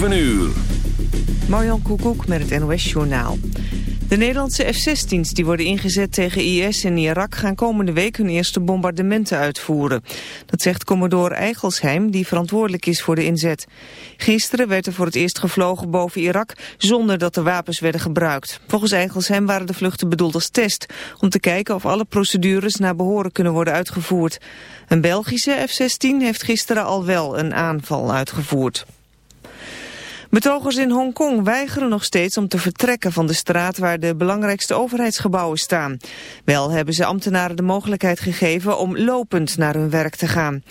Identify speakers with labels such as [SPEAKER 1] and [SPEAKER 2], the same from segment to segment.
[SPEAKER 1] 7 uur.
[SPEAKER 2] Marjan Koekoek met het NOS-journaal. De Nederlandse F-16's die worden ingezet tegen IS in Irak... gaan komende week hun eerste bombardementen uitvoeren. Dat zegt commodore Eigelsheim, die verantwoordelijk is voor de inzet. Gisteren werd er voor het eerst gevlogen boven Irak... zonder dat de wapens werden gebruikt. Volgens Eigelsheim waren de vluchten bedoeld als test... om te kijken of alle procedures naar behoren kunnen worden uitgevoerd. Een Belgische F-16 heeft gisteren al wel een aanval uitgevoerd. Betogers in Hongkong weigeren nog steeds om te vertrekken van de straat waar de belangrijkste overheidsgebouwen staan. Wel hebben ze ambtenaren de mogelijkheid gegeven om lopend naar hun werk te gaan.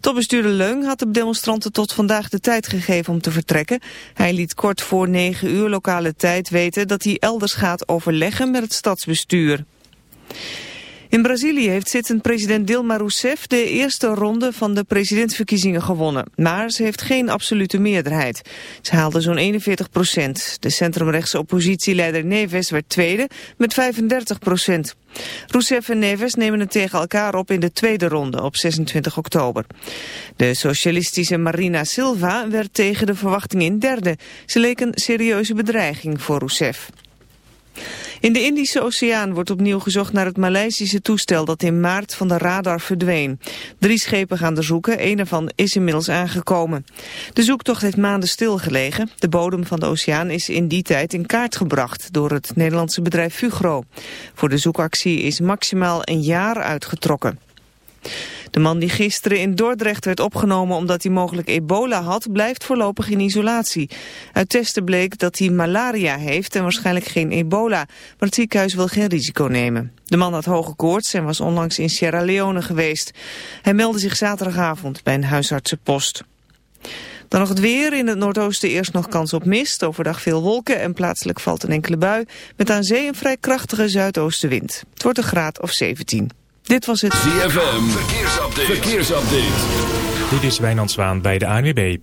[SPEAKER 2] Topbestuurder Leung had de demonstranten tot vandaag de tijd gegeven om te vertrekken. Hij liet kort voor negen uur lokale tijd weten dat hij elders gaat overleggen met het stadsbestuur. In Brazilië heeft zittend president Dilma Rousseff de eerste ronde van de presidentsverkiezingen gewonnen. Maar ze heeft geen absolute meerderheid. Ze haalde zo'n 41 procent. De centrumrechtse oppositieleider Neves werd tweede met 35 procent. Rousseff en Neves nemen het tegen elkaar op in de tweede ronde op 26 oktober. De socialistische Marina Silva werd tegen de verwachting in derde. Ze leek een serieuze bedreiging voor Rousseff. In de Indische Oceaan wordt opnieuw gezocht naar het Maleisische toestel dat in maart van de radar verdween. Drie schepen gaan er zoeken, een ervan is inmiddels aangekomen. De zoektocht heeft maanden stilgelegen. De bodem van de oceaan is in die tijd in kaart gebracht door het Nederlandse bedrijf Fugro. Voor de zoekactie is maximaal een jaar uitgetrokken. De man die gisteren in Dordrecht werd opgenomen omdat hij mogelijk ebola had, blijft voorlopig in isolatie. Uit testen bleek dat hij malaria heeft en waarschijnlijk geen ebola, maar het ziekenhuis wil geen risico nemen. De man had hoge koorts en was onlangs in Sierra Leone geweest. Hij meldde zich zaterdagavond bij een huisartsenpost. Dan nog het weer. In het noordoosten eerst nog kans op mist. Overdag veel wolken en plaatselijk valt een enkele bui. Met aan zee een vrij krachtige zuidoostenwind. Het wordt een graad of 17. Dit was het
[SPEAKER 1] ZFM. Verkeersupdate. Verkeersupdate.
[SPEAKER 3] Dit is Wijnand Zwaan bij de ANWB.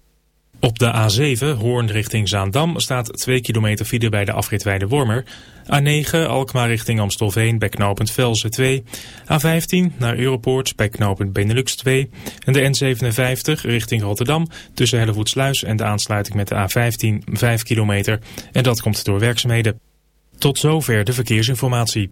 [SPEAKER 3] Op de A7, Hoorn richting Zaandam, staat 2 kilometer file bij de afrit Wormer. A9, Alkmaar richting Amstelveen bij knooppunt Velzen 2. A15, naar Europoort bij knooppunt Benelux 2. En de N57 richting Rotterdam tussen Hellevoetsluis en de aansluiting met de A15 5 kilometer. En dat komt door werkzaamheden. Tot zover de verkeersinformatie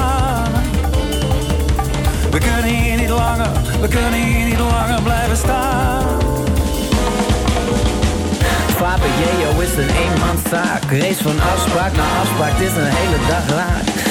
[SPEAKER 4] We kunnen hier niet langer blijven staan.
[SPEAKER 5] Faber Jeo is een eenmanszaak. Race van afspraak naar afspraak, het is een hele dag raak.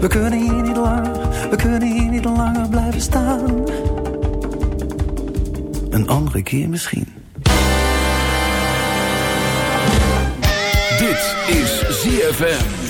[SPEAKER 4] We kunnen hier niet langer, we kunnen hier niet langer blijven staan. Een andere keer misschien.
[SPEAKER 6] Dit is ZFM.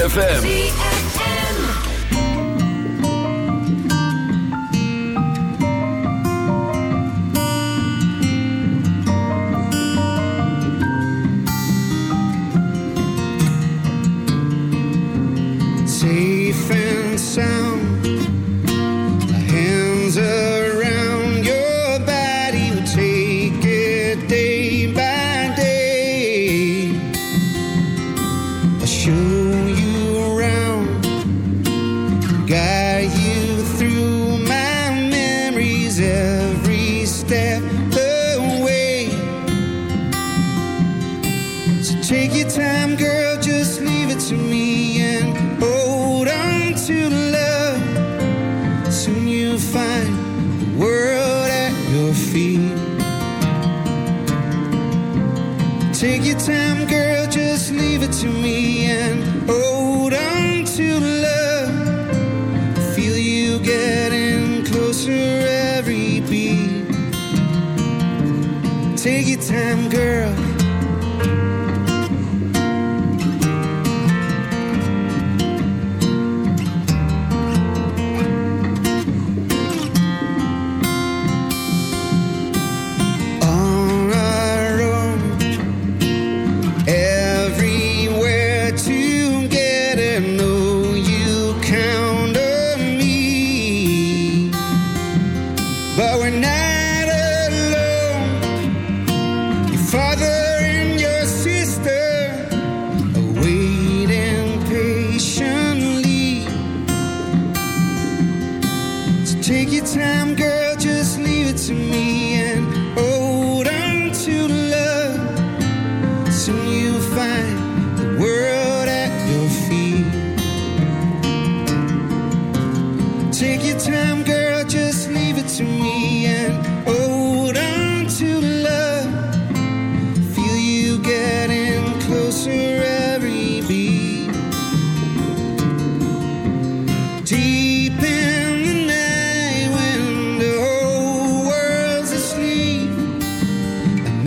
[SPEAKER 1] ZFM.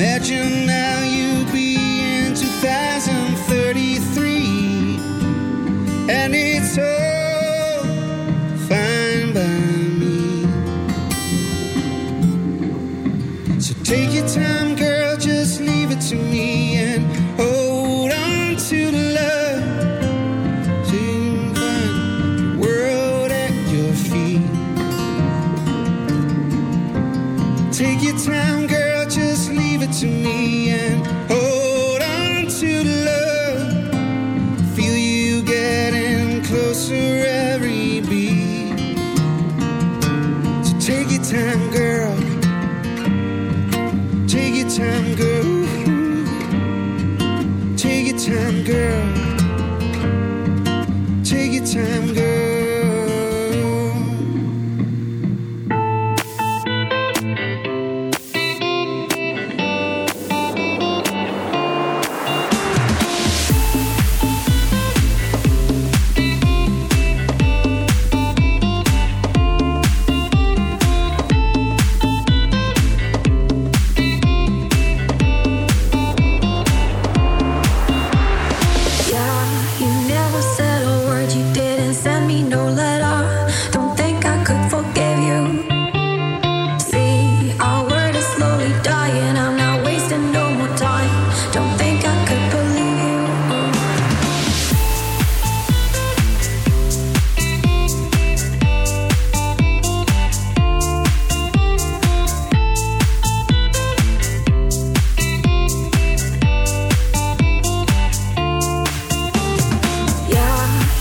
[SPEAKER 7] Imagine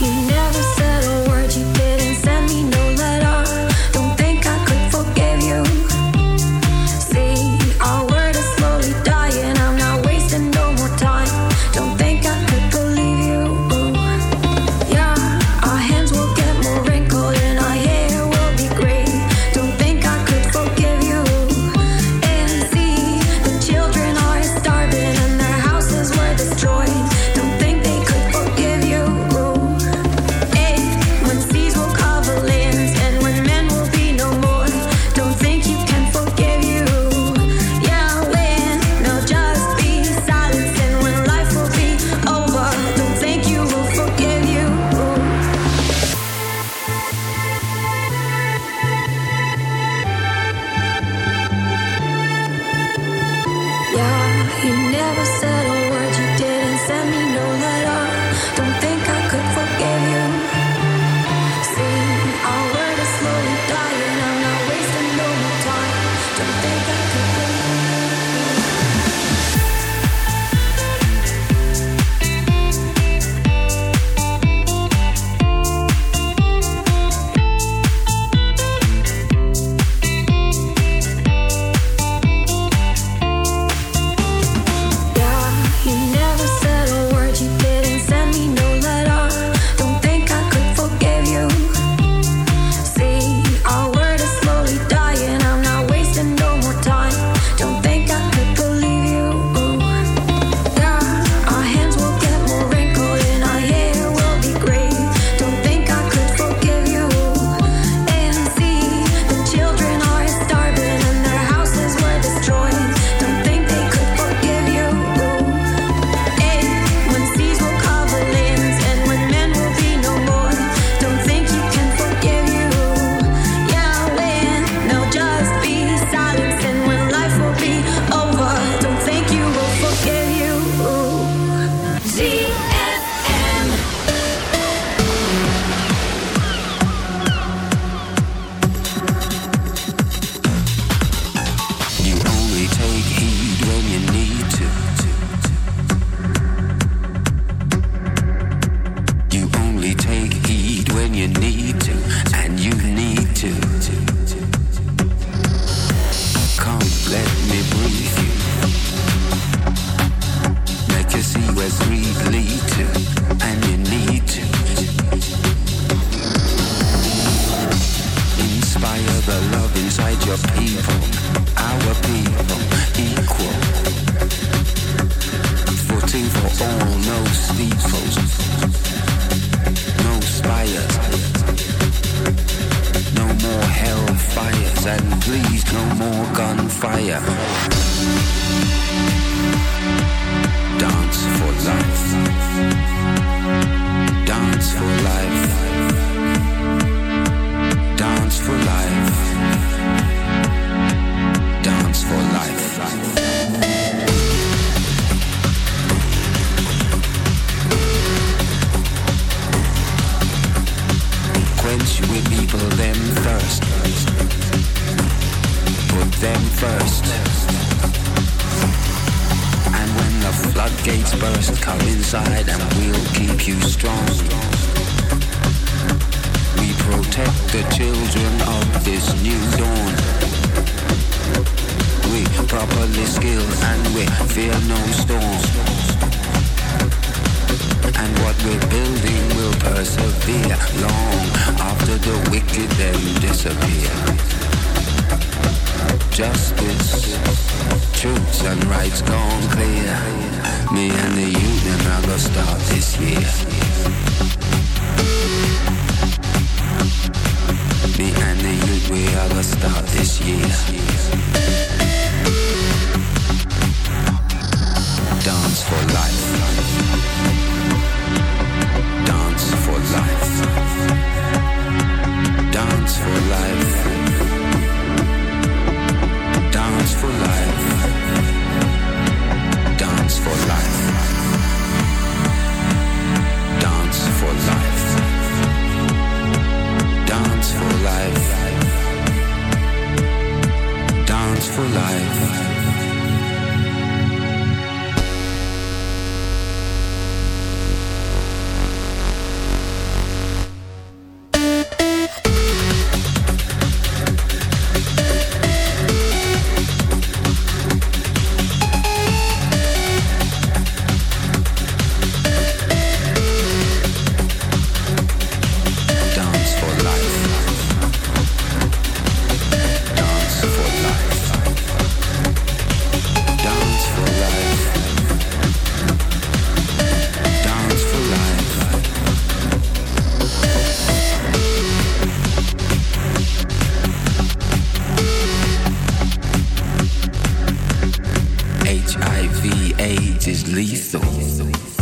[SPEAKER 8] you. The children of this new dawn. We properly skilled and we fear no storm. And what we're building will persevere long after the wicked then disappear. Justice, truths and rights gone clear. Me and the union are gonna start this year. Me and the youth, we are gonna start this year. Dance for life. Dance for life. Dance for life. For life. age is lethal.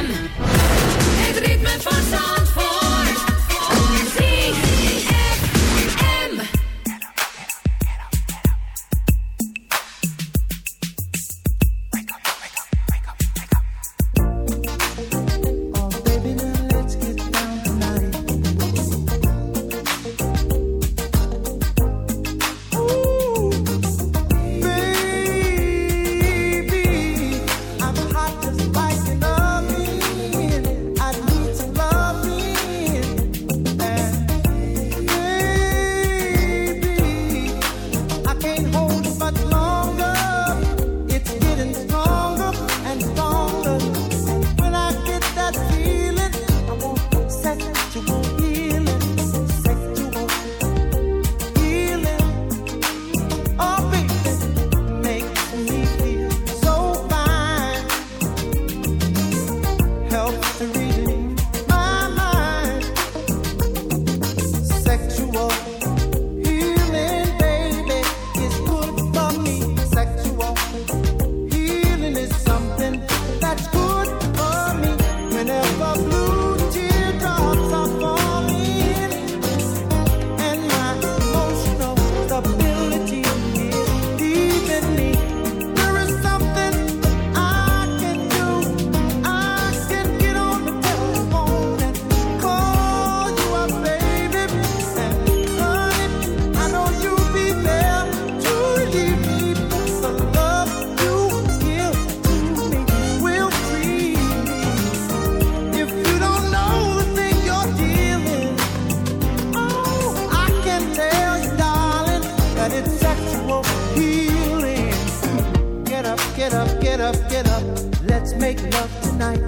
[SPEAKER 6] make love tonight.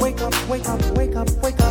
[SPEAKER 6] Wake up, wake up, wake up, wake up.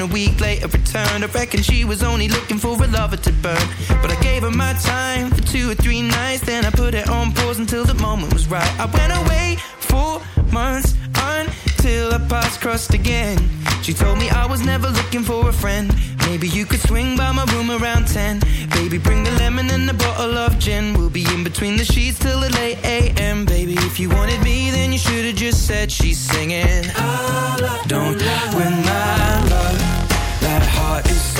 [SPEAKER 6] A
[SPEAKER 9] week later, returned. I reckon she was only looking for a lover to burn. But I gave her my time for two or three nights. Then I put it on pause until the moment was right. I went away for months until our paths crossed again. She told me I was never looking for a friend. Maybe you could swing by my room around 10. Baby, bring the lemon and a bottle of gin. We'll be in between the sheets till the late AM. Baby, if you wanted me, then you should have just said she's singing. Don't win my It's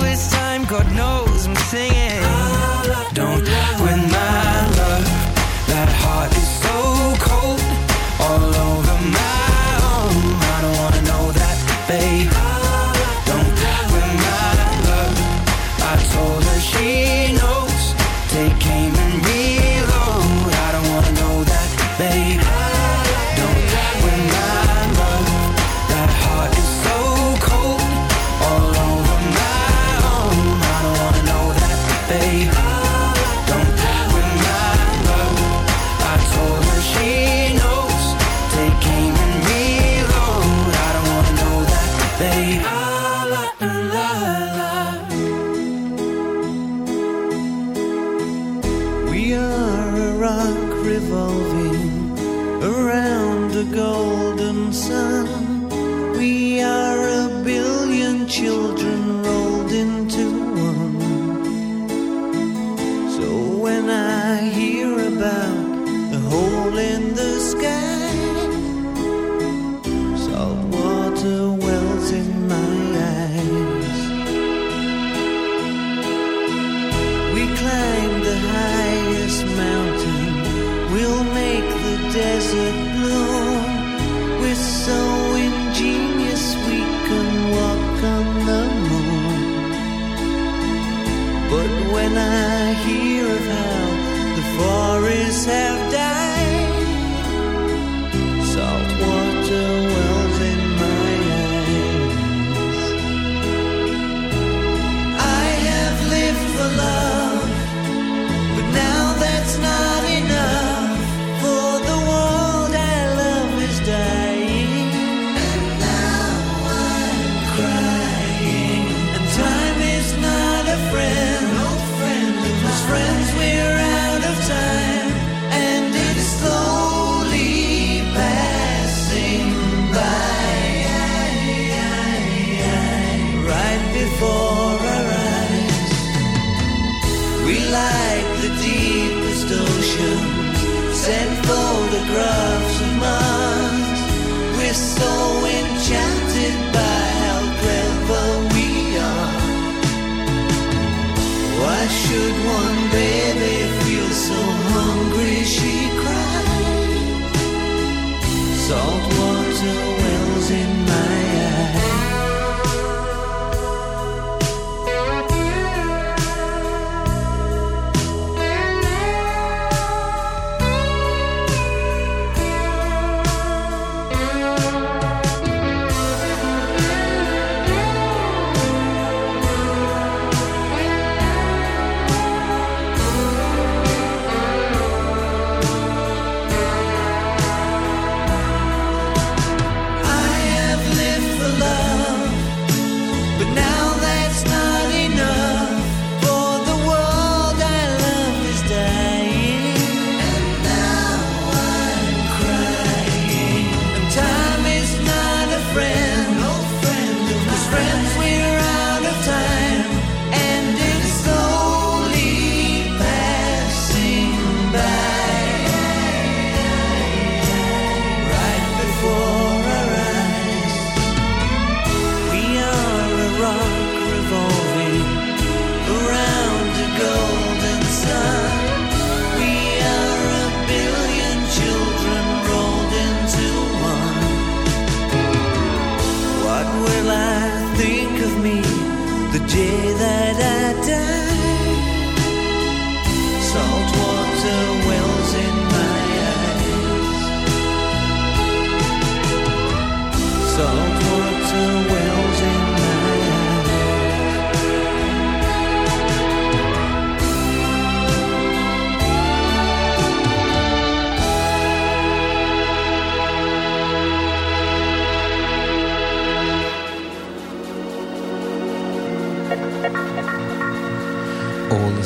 [SPEAKER 10] it's time, God knows I'm singing. Don't, when my love, that heart is so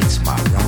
[SPEAKER 8] lights my
[SPEAKER 11] room.